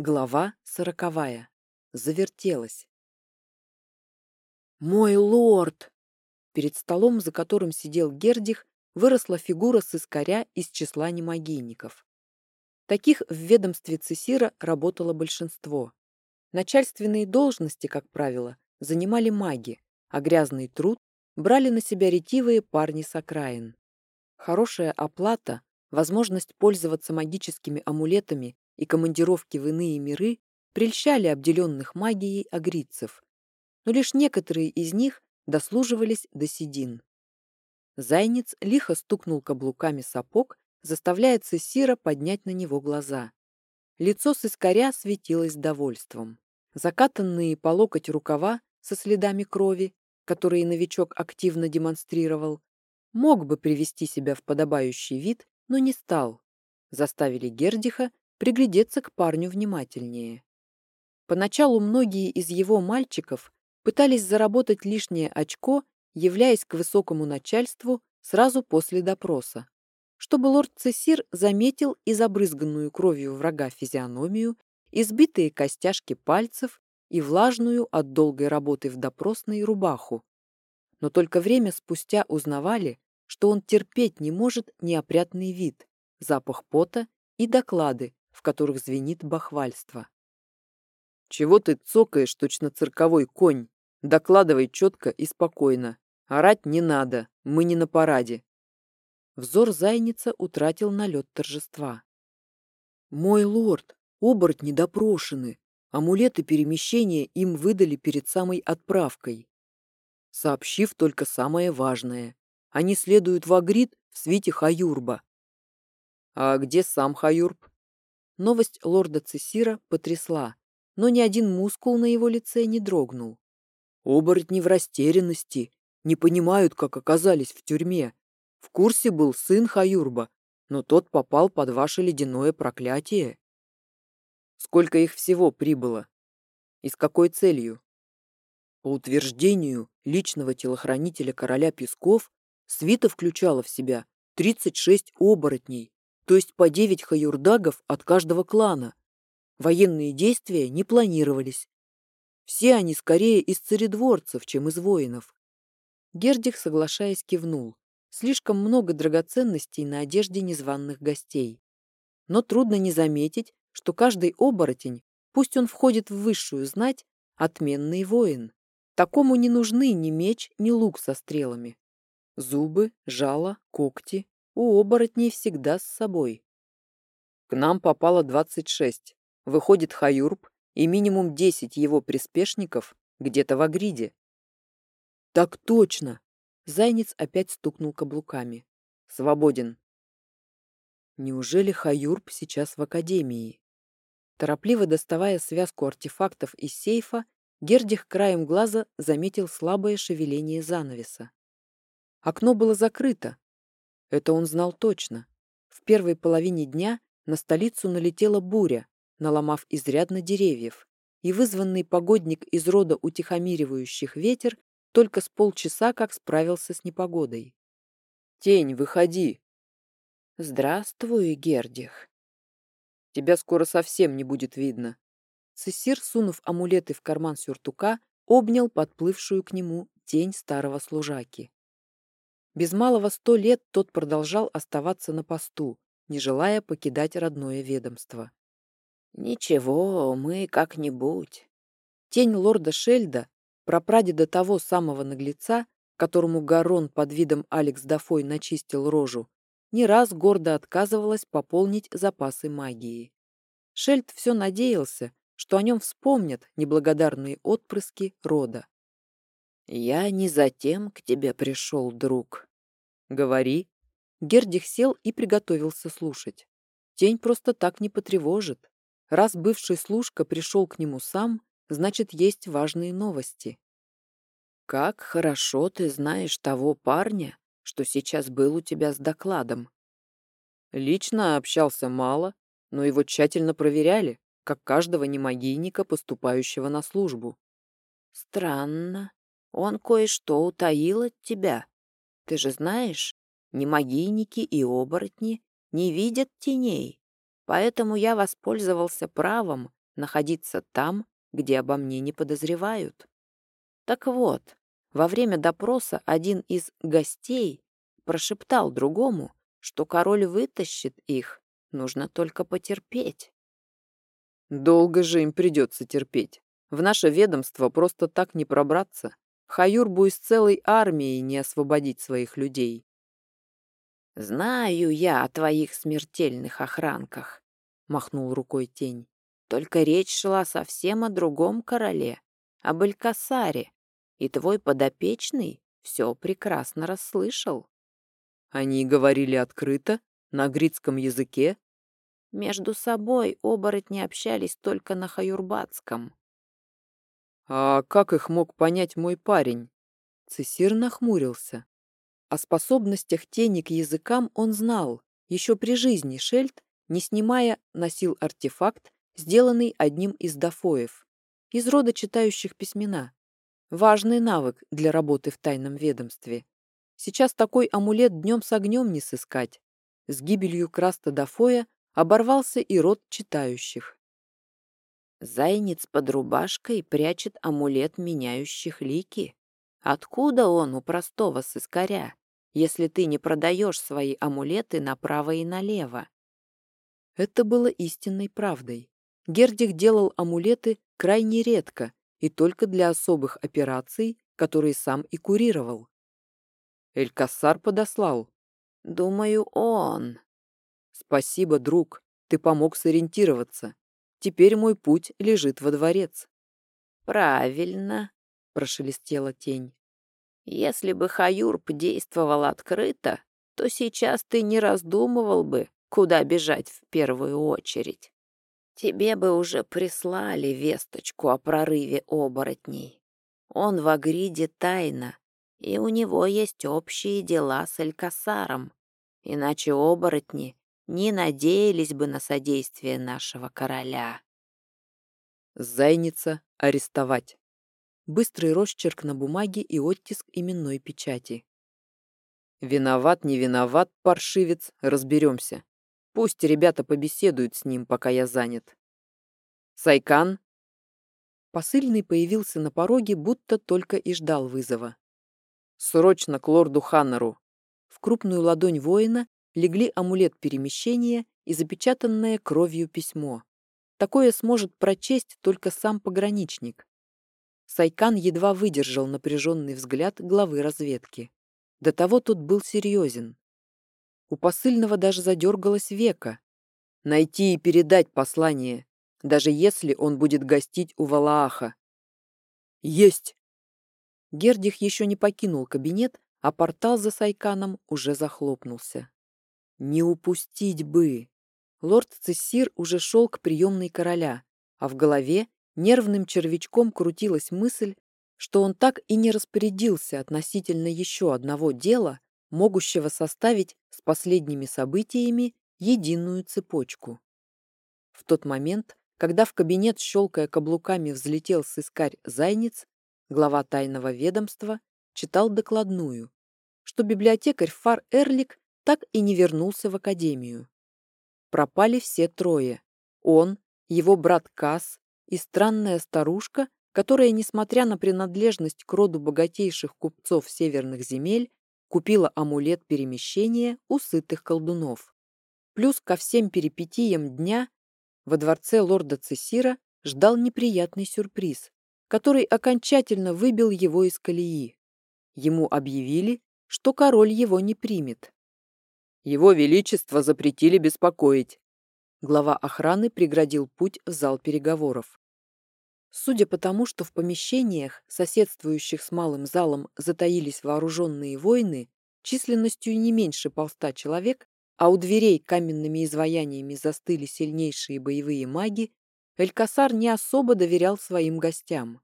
Глава сороковая. Завертелась. «Мой лорд!» Перед столом, за которым сидел Гердих, выросла фигура сыскаря из числа немагийников. Таких в ведомстве Цесира работало большинство. Начальственные должности, как правило, занимали маги, а грязный труд брали на себя ретивые парни с окраин. Хорошая оплата, возможность пользоваться магическими амулетами и командировки в иные миры прельщали обделенных магией агрицев, но лишь некоторые из них дослуживались до седин. Зайнец лихо стукнул каблуками сапог, заставляя Цессира поднять на него глаза. Лицо сыскаря светилось довольством. Закатанные по локоть рукава со следами крови, которые новичок активно демонстрировал, мог бы привести себя в подобающий вид, но не стал. Заставили Гердиха приглядеться к парню внимательнее. Поначалу многие из его мальчиков пытались заработать лишнее очко, являясь к высокому начальству сразу после допроса, чтобы лорд Цесир заметил и забрызганную кровью врага физиономию, избитые костяшки пальцев и влажную от долгой работы в допросной рубаху. Но только время спустя узнавали, что он терпеть не может неопрятный вид, запах пота и доклады, в которых звенит бахвальство. «Чего ты цокаешь, точно цирковой конь? Докладывай четко и спокойно. Орать не надо, мы не на параде». Взор Зайница утратил налет торжества. «Мой лорд, оборотни допрошены. Амулеты перемещения им выдали перед самой отправкой. Сообщив только самое важное. Они следуют в Агрид в свите Хаюрба. А где сам Хаюрб? Новость лорда Цесира потрясла, но ни один мускул на его лице не дрогнул. Оборотни в растерянности, не понимают, как оказались в тюрьме. В курсе был сын Хаюрба, но тот попал под ваше ледяное проклятие. Сколько их всего прибыло? И с какой целью? По утверждению личного телохранителя короля Песков, свита включала в себя 36 оборотней, то есть по девять хаюрдагов от каждого клана. Военные действия не планировались. Все они скорее из царедворцев, чем из воинов. Гердих, соглашаясь, кивнул. Слишком много драгоценностей на одежде незваных гостей. Но трудно не заметить, что каждый оборотень, пусть он входит в высшую знать, отменный воин. Такому не нужны ни меч, ни лук со стрелами. Зубы, жало, когти, у оборотней всегда с собой. К нам попало 26. Выходит Хаюрб и минимум 10 его приспешников где-то в Агриде. Так точно! Зайнец опять стукнул каблуками. Свободен. Неужели Хаюрб сейчас в академии? Торопливо доставая связку артефактов из сейфа, Гердих краем глаза заметил слабое шевеление занавеса. Окно было закрыто, это он знал точно. В первой половине дня на столицу налетела буря, наломав изрядно деревьев, и вызванный погодник из рода утихомиривающих ветер только с полчаса как справился с непогодой. «Тень, выходи!» «Здравствуй, Гердих!» «Тебя скоро совсем не будет видно!» Цессир, сунув амулеты в карман сюртука, обнял подплывшую к нему тень старого служаки. Без малого сто лет тот продолжал оставаться на посту, не желая покидать родное ведомство. «Ничего, мы как-нибудь». Тень лорда Шельда, прапрадеда того самого наглеца, которому Гарон под видом Алекс Дафой начистил рожу, не раз гордо отказывалась пополнить запасы магии. Шельд все надеялся, что о нем вспомнят неблагодарные отпрыски рода. «Я не затем к тебе пришел, друг», Говори. Гердих сел и приготовился слушать. Тень просто так не потревожит. Раз бывший служка пришел к нему сам, значит, есть важные новости. Как хорошо ты знаешь того парня, что сейчас был у тебя с докладом. Лично общался мало, но его тщательно проверяли, как каждого немагийника, поступающего на службу. Странно. Он кое-что утаил от тебя. Ты же знаешь, ни магийники и оборотни не видят теней, поэтому я воспользовался правом находиться там, где обо мне не подозревают. Так вот, во время допроса один из гостей прошептал другому, что король вытащит их, нужно только потерпеть. Долго же им придется терпеть. В наше ведомство просто так не пробраться. Хаюрбу из целой армии не освободить своих людей. «Знаю я о твоих смертельных охранках», — махнул рукой тень. «Только речь шла совсем о другом короле, об Элькасаре, и твой подопечный все прекрасно расслышал». Они говорили открыто, на гридском языке. Между собой оборотни общались только на хаюрбатском. А как их мог понять мой парень? Цесир нахмурился. О способностях тени к языкам он знал. Еще при жизни Шельд, не снимая, носил артефакт, сделанный одним из дафоев, из рода читающих письмена. Важный навык для работы в тайном ведомстве. Сейчас такой амулет днем с огнем не сыскать. С гибелью Краста Дафоя оборвался и род читающих. Зайнец под рубашкой прячет амулет меняющих лики. Откуда он у простого сыскаря, если ты не продаешь свои амулеты направо и налево? Это было истинной правдой. Гердих делал амулеты крайне редко и только для особых операций, которые сам и курировал. Элькассар подослал. Думаю, он. Спасибо, друг. Ты помог сориентироваться. Теперь мой путь лежит во дворец. Правильно, прошелестела тень. Если бы Хаюрб действовал открыто, то сейчас ты не раздумывал бы, куда бежать в первую очередь. Тебе бы уже прислали весточку о прорыве оборотней. Он в Агриде тайно, и у него есть общие дела с Элькасаром. Иначе оборотни не надеялись бы на содействие нашего короля. Зайница арестовать. Быстрый росчерк на бумаге и оттиск именной печати. Виноват, не виноват, паршивец, разберемся. Пусть ребята побеседуют с ним, пока я занят. Сайкан? Посыльный появился на пороге, будто только и ждал вызова. Срочно к лорду Ханнеру. В крупную ладонь воина легли амулет перемещения и запечатанное кровью письмо. Такое сможет прочесть только сам пограничник. Сайкан едва выдержал напряженный взгляд главы разведки. До того тут был серьезен. У посыльного даже задергалось века. Найти и передать послание, даже если он будет гостить у Валааха. «Есть!» Гердих еще не покинул кабинет, а портал за Сайканом уже захлопнулся. Не упустить бы! Лорд Цессир уже шел к приемной короля, а в голове нервным червячком крутилась мысль, что он так и не распорядился относительно еще одного дела, могущего составить с последними событиями единую цепочку. В тот момент, когда в кабинет, щелкая каблуками, взлетел сыскарь Зайниц, глава тайного ведомства, читал докладную, что библиотекарь Фар Эрлик так и не вернулся в академию. Пропали все трое. Он, его брат Касс и странная старушка, которая, несмотря на принадлежность к роду богатейших купцов северных земель, купила амулет перемещения у сытых колдунов. Плюс ко всем перипетиям дня во дворце лорда Цесира ждал неприятный сюрприз который окончательно выбил его из колеи. Ему объявили, что король его не примет. Его Величество запретили беспокоить. Глава охраны преградил путь в зал переговоров. Судя по тому, что в помещениях, соседствующих с малым залом, затаились вооруженные воины, численностью не меньше полста человек, а у дверей каменными изваяниями застыли сильнейшие боевые маги, Элькасар не особо доверял своим гостям.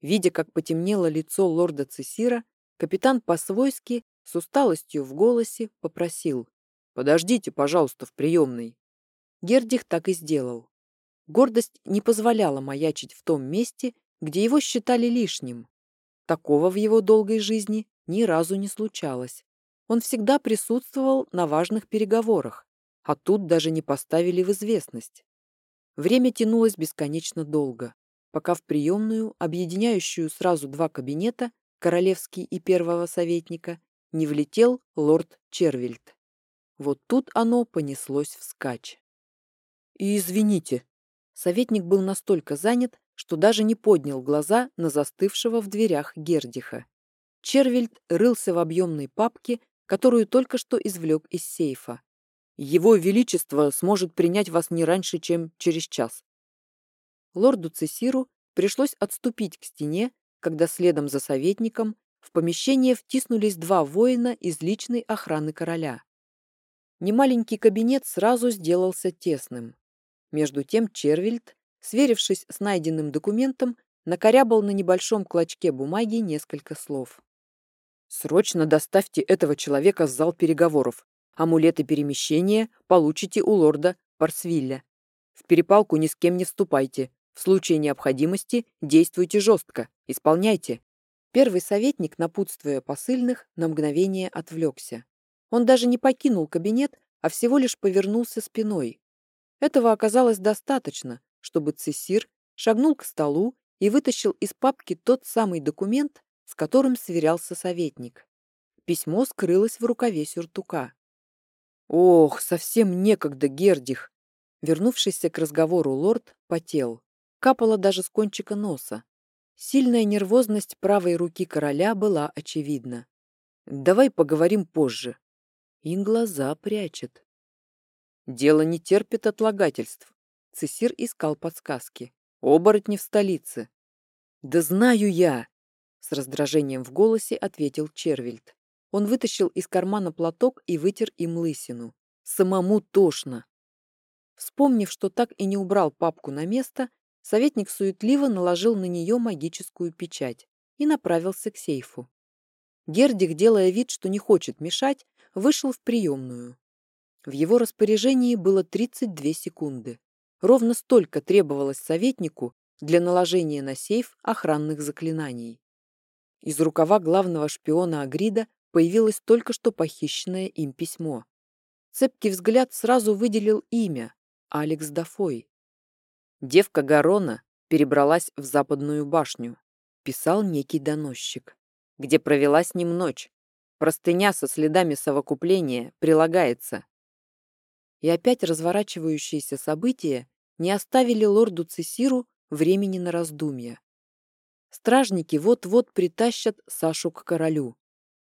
Видя, как потемнело лицо лорда Цесира, капитан по-свойски, с усталостью в голосе, попросил «Подождите, пожалуйста, в приемной». Гердих так и сделал. Гордость не позволяла маячить в том месте, где его считали лишним. Такого в его долгой жизни ни разу не случалось. Он всегда присутствовал на важных переговорах, а тут даже не поставили в известность. время тянулось бесконечно долго, пока в приемную, объединяющую сразу два кабинета, королевский и первого советника, не влетел лорд Червильд. Вот тут оно понеслось вскачь. И извините, советник был настолько занят, что даже не поднял глаза на застывшего в дверях Гердиха. Червильд рылся в объемной папке, которую только что извлек из сейфа. «Его Величество сможет принять вас не раньше, чем через час». Лорду Цесиру пришлось отступить к стене, когда следом за советником в помещение втиснулись два воина из личной охраны короля. Немаленький кабинет сразу сделался тесным. Между тем Червильд, сверившись с найденным документом, накорябал на небольшом клочке бумаги несколько слов. «Срочно доставьте этого человека в зал переговоров. Амулеты перемещения получите у лорда Парсвилля. В перепалку ни с кем не вступайте. В случае необходимости действуйте жестко, исполняйте». Первый советник, напутствуя посыльных, на мгновение отвлекся. Он даже не покинул кабинет, а всего лишь повернулся спиной. Этого оказалось достаточно, чтобы Цесир шагнул к столу и вытащил из папки тот самый документ, с которым сверялся советник. Письмо скрылось в рукаве сюртука. «Ох, совсем некогда, Гердих!» Вернувшийся к разговору лорд потел. Капало даже с кончика носа. Сильная нервозность правой руки короля была очевидна. «Давай поговорим позже и глаза прячет. Дело не терпит отлагательств. Цесир искал подсказки. Оборотни в столице. Да знаю я! С раздражением в голосе ответил Червильд. Он вытащил из кармана платок и вытер им лысину. Самому тошно. Вспомнив, что так и не убрал папку на место, советник суетливо наложил на нее магическую печать и направился к сейфу. Гердик, делая вид, что не хочет мешать, вышел в приемную. В его распоряжении было 32 секунды. Ровно столько требовалось советнику для наложения на сейф охранных заклинаний. Из рукава главного шпиона Агрида появилось только что похищенное им письмо. Цепкий взгляд сразу выделил имя – Алекс Дафой. Девка Гарона перебралась в западную башню, писал некий доносчик, где провела с ним ночь. Простыня со следами совокупления прилагается. И опять разворачивающиеся события не оставили лорду Цесиру времени на раздумья. Стражники вот-вот притащат Сашу к королю.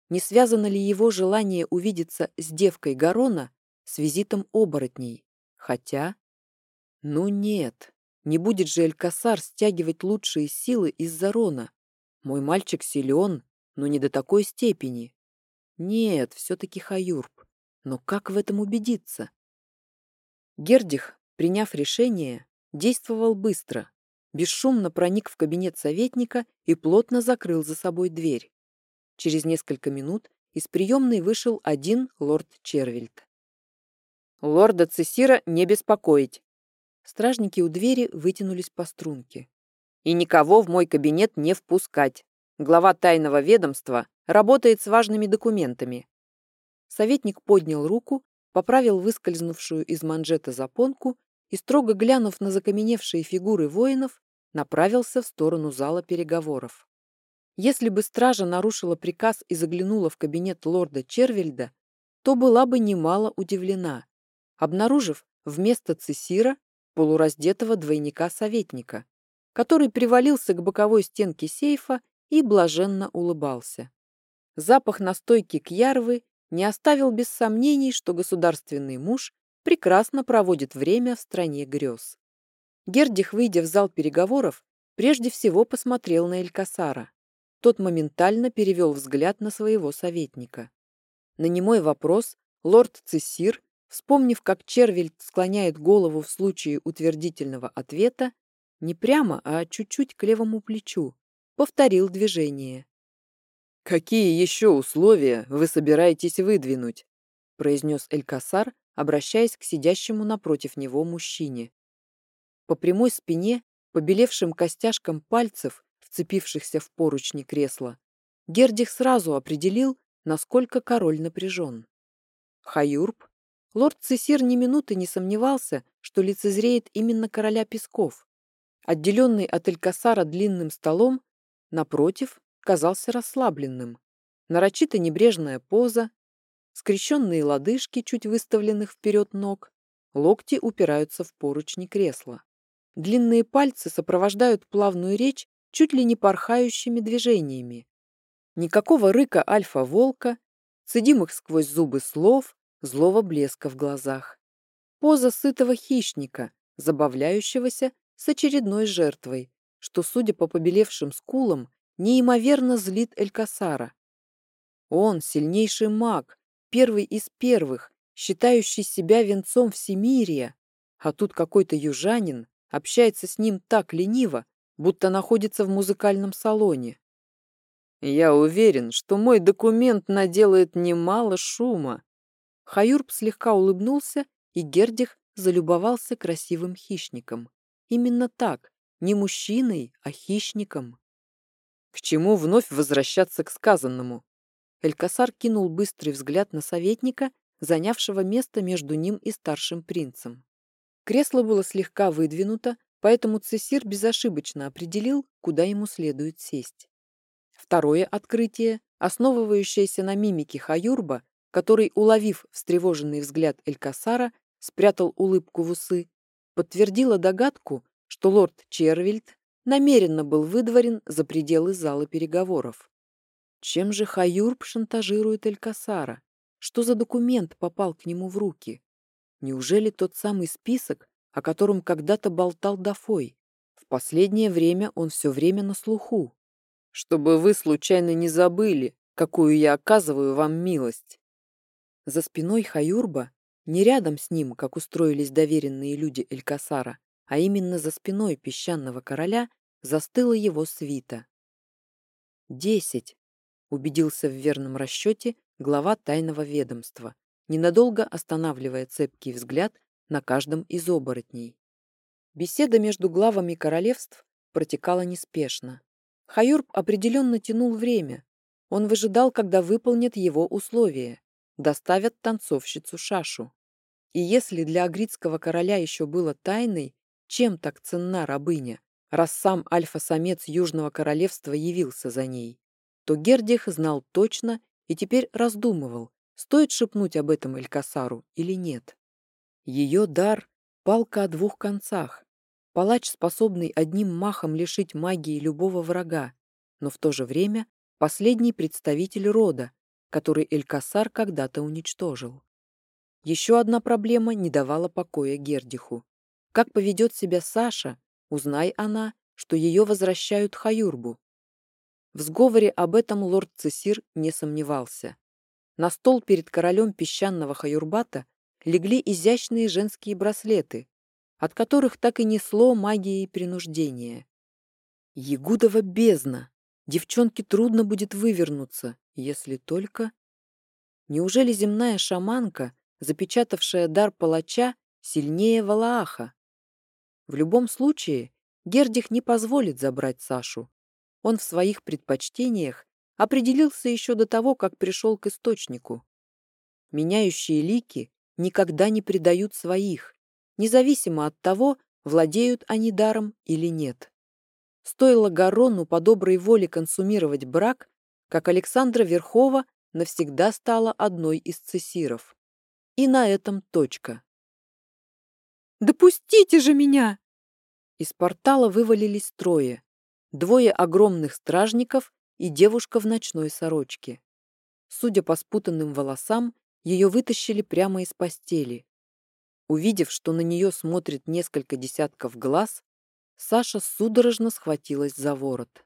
Не связано ли его желание увидеться с девкой Гарона с визитом оборотней? Хотя... Ну нет, не будет же Элькасар стягивать лучшие силы из-за Рона. Мой мальчик силен, но не до такой степени. Нет, все-таки Хаюрб. Но как в этом убедиться? Гердих, приняв решение, действовал быстро, бесшумно проник в кабинет советника и плотно закрыл за собой дверь. Через несколько минут из приемной вышел один лорд Червильд. «Лорда Цесира не беспокоить!» Стражники у двери вытянулись по струнке. «И никого в мой кабинет не впускать. Глава тайного ведомства работает с важными документами. Советник поднял руку, поправил выскользнувшую из манжета запонку и, строго глянув на закаменевшие фигуры воинов, направился в сторону зала переговоров. Если бы стража нарушила приказ и заглянула в кабинет лорда Червельда, то была бы немало удивлена, обнаружив вместо Цесира полураздетого двойника-советника, который привалился к боковой стенке сейфа и блаженно улыбался. Запах настойки кьярвы не оставил без сомнений, что государственный муж прекрасно проводит время в стране грез. Гердих, выйдя в зал переговоров, прежде всего посмотрел на Элькасара. Тот моментально перевел взгляд на своего советника. На немой вопрос лорд Цессир, вспомнив, как Червельд склоняет голову в случае утвердительного ответа, не прямо, а чуть-чуть к левому плечу, повторил движение. «Какие еще условия вы собираетесь выдвинуть?» произнес Элькасар, обращаясь к сидящему напротив него мужчине. По прямой спине, побелевшим костяшкам пальцев, вцепившихся в поручни кресла, Гердих сразу определил, насколько король напряжен. Хаюрб, лорд Цесир ни минуты не сомневался, что лицезреет именно короля песков. Отделенный от Элькасара длинным столом, напротив, казался расслабленным. Нарочито небрежная поза, скрещенные лодыжки, чуть выставленных вперед ног, локти упираются в поручни кресла. Длинные пальцы сопровождают плавную речь чуть ли не порхающими движениями. Никакого рыка альфа-волка, цедимых сквозь зубы слов, злого блеска в глазах. Поза сытого хищника, забавляющегося с очередной жертвой, что, судя по побелевшим скулам, неимоверно злит Элькасара. Он сильнейший маг, первый из первых, считающий себя венцом всемирия, а тут какой-то южанин общается с ним так лениво, будто находится в музыкальном салоне. Я уверен, что мой документ наделает немало шума. Хаюрб слегка улыбнулся, и Гердих залюбовался красивым хищником. Именно так, не мужчиной, а хищником. К чему вновь возвращаться к сказанному? Элькасар кинул быстрый взгляд на советника, занявшего место между ним и старшим принцем. Кресло было слегка выдвинуто, поэтому Цесир безошибочно определил, куда ему следует сесть. Второе открытие, основывающееся на мимике Хаюрба, который, уловив встревоженный взгляд Элькасара, спрятал улыбку в усы, подтвердило догадку, что лорд Червильд намеренно был выдворен за пределы зала переговоров. Чем же Хаюрб шантажирует Элькасара? Что за документ попал к нему в руки? Неужели тот самый список, о котором когда-то болтал Дафой? В последнее время он все время на слуху. Чтобы вы случайно не забыли, какую я оказываю вам милость. За спиной Хаюрба, не рядом с ним, как устроились доверенные люди Элькасара, а именно за спиной песчаного короля, застыла его свита. «Десять», — убедился в верном расчете глава тайного ведомства, ненадолго останавливая цепкий взгляд на каждом из оборотней. Беседа между главами королевств протекала неспешно. Хаюрб определенно тянул время. Он выжидал, когда выполнят его условия, доставят танцовщицу Шашу. И если для агритского короля еще было тайной, чем так ценна рабыня, раз сам альфа-самец Южного королевства явился за ней, то Гердих знал точно и теперь раздумывал, стоит шепнуть об этом Элькасару или нет. Ее дар — палка о двух концах, палач, способный одним махом лишить магии любого врага, но в то же время последний представитель рода, который Элькасар когда-то уничтожил. Еще одна проблема не давала покоя Гердиху. Как поведет себя Саша, узнай она, что ее возвращают Хаюрбу. В сговоре об этом лорд Цесир не сомневался. На стол перед королем песчаного Хаюрбата легли изящные женские браслеты, от которых так и несло магией принуждения. Ягудова бездна! Девчонке трудно будет вывернуться, если только... Неужели земная шаманка, запечатавшая дар палача, сильнее Валааха? В любом случае, Гердих не позволит забрать Сашу. Он в своих предпочтениях определился еще до того, как пришел к источнику. Меняющие лики никогда не предают своих, независимо от того, владеют они даром или нет. Стоило Гарону по доброй воле консумировать брак, как Александра Верхова навсегда стала одной из цесиров. И на этом точка. «Допустите же меня!» Из портала вывалились трое. Двое огромных стражников и девушка в ночной сорочке. Судя по спутанным волосам, ее вытащили прямо из постели. Увидев, что на нее смотрит несколько десятков глаз, Саша судорожно схватилась за ворот.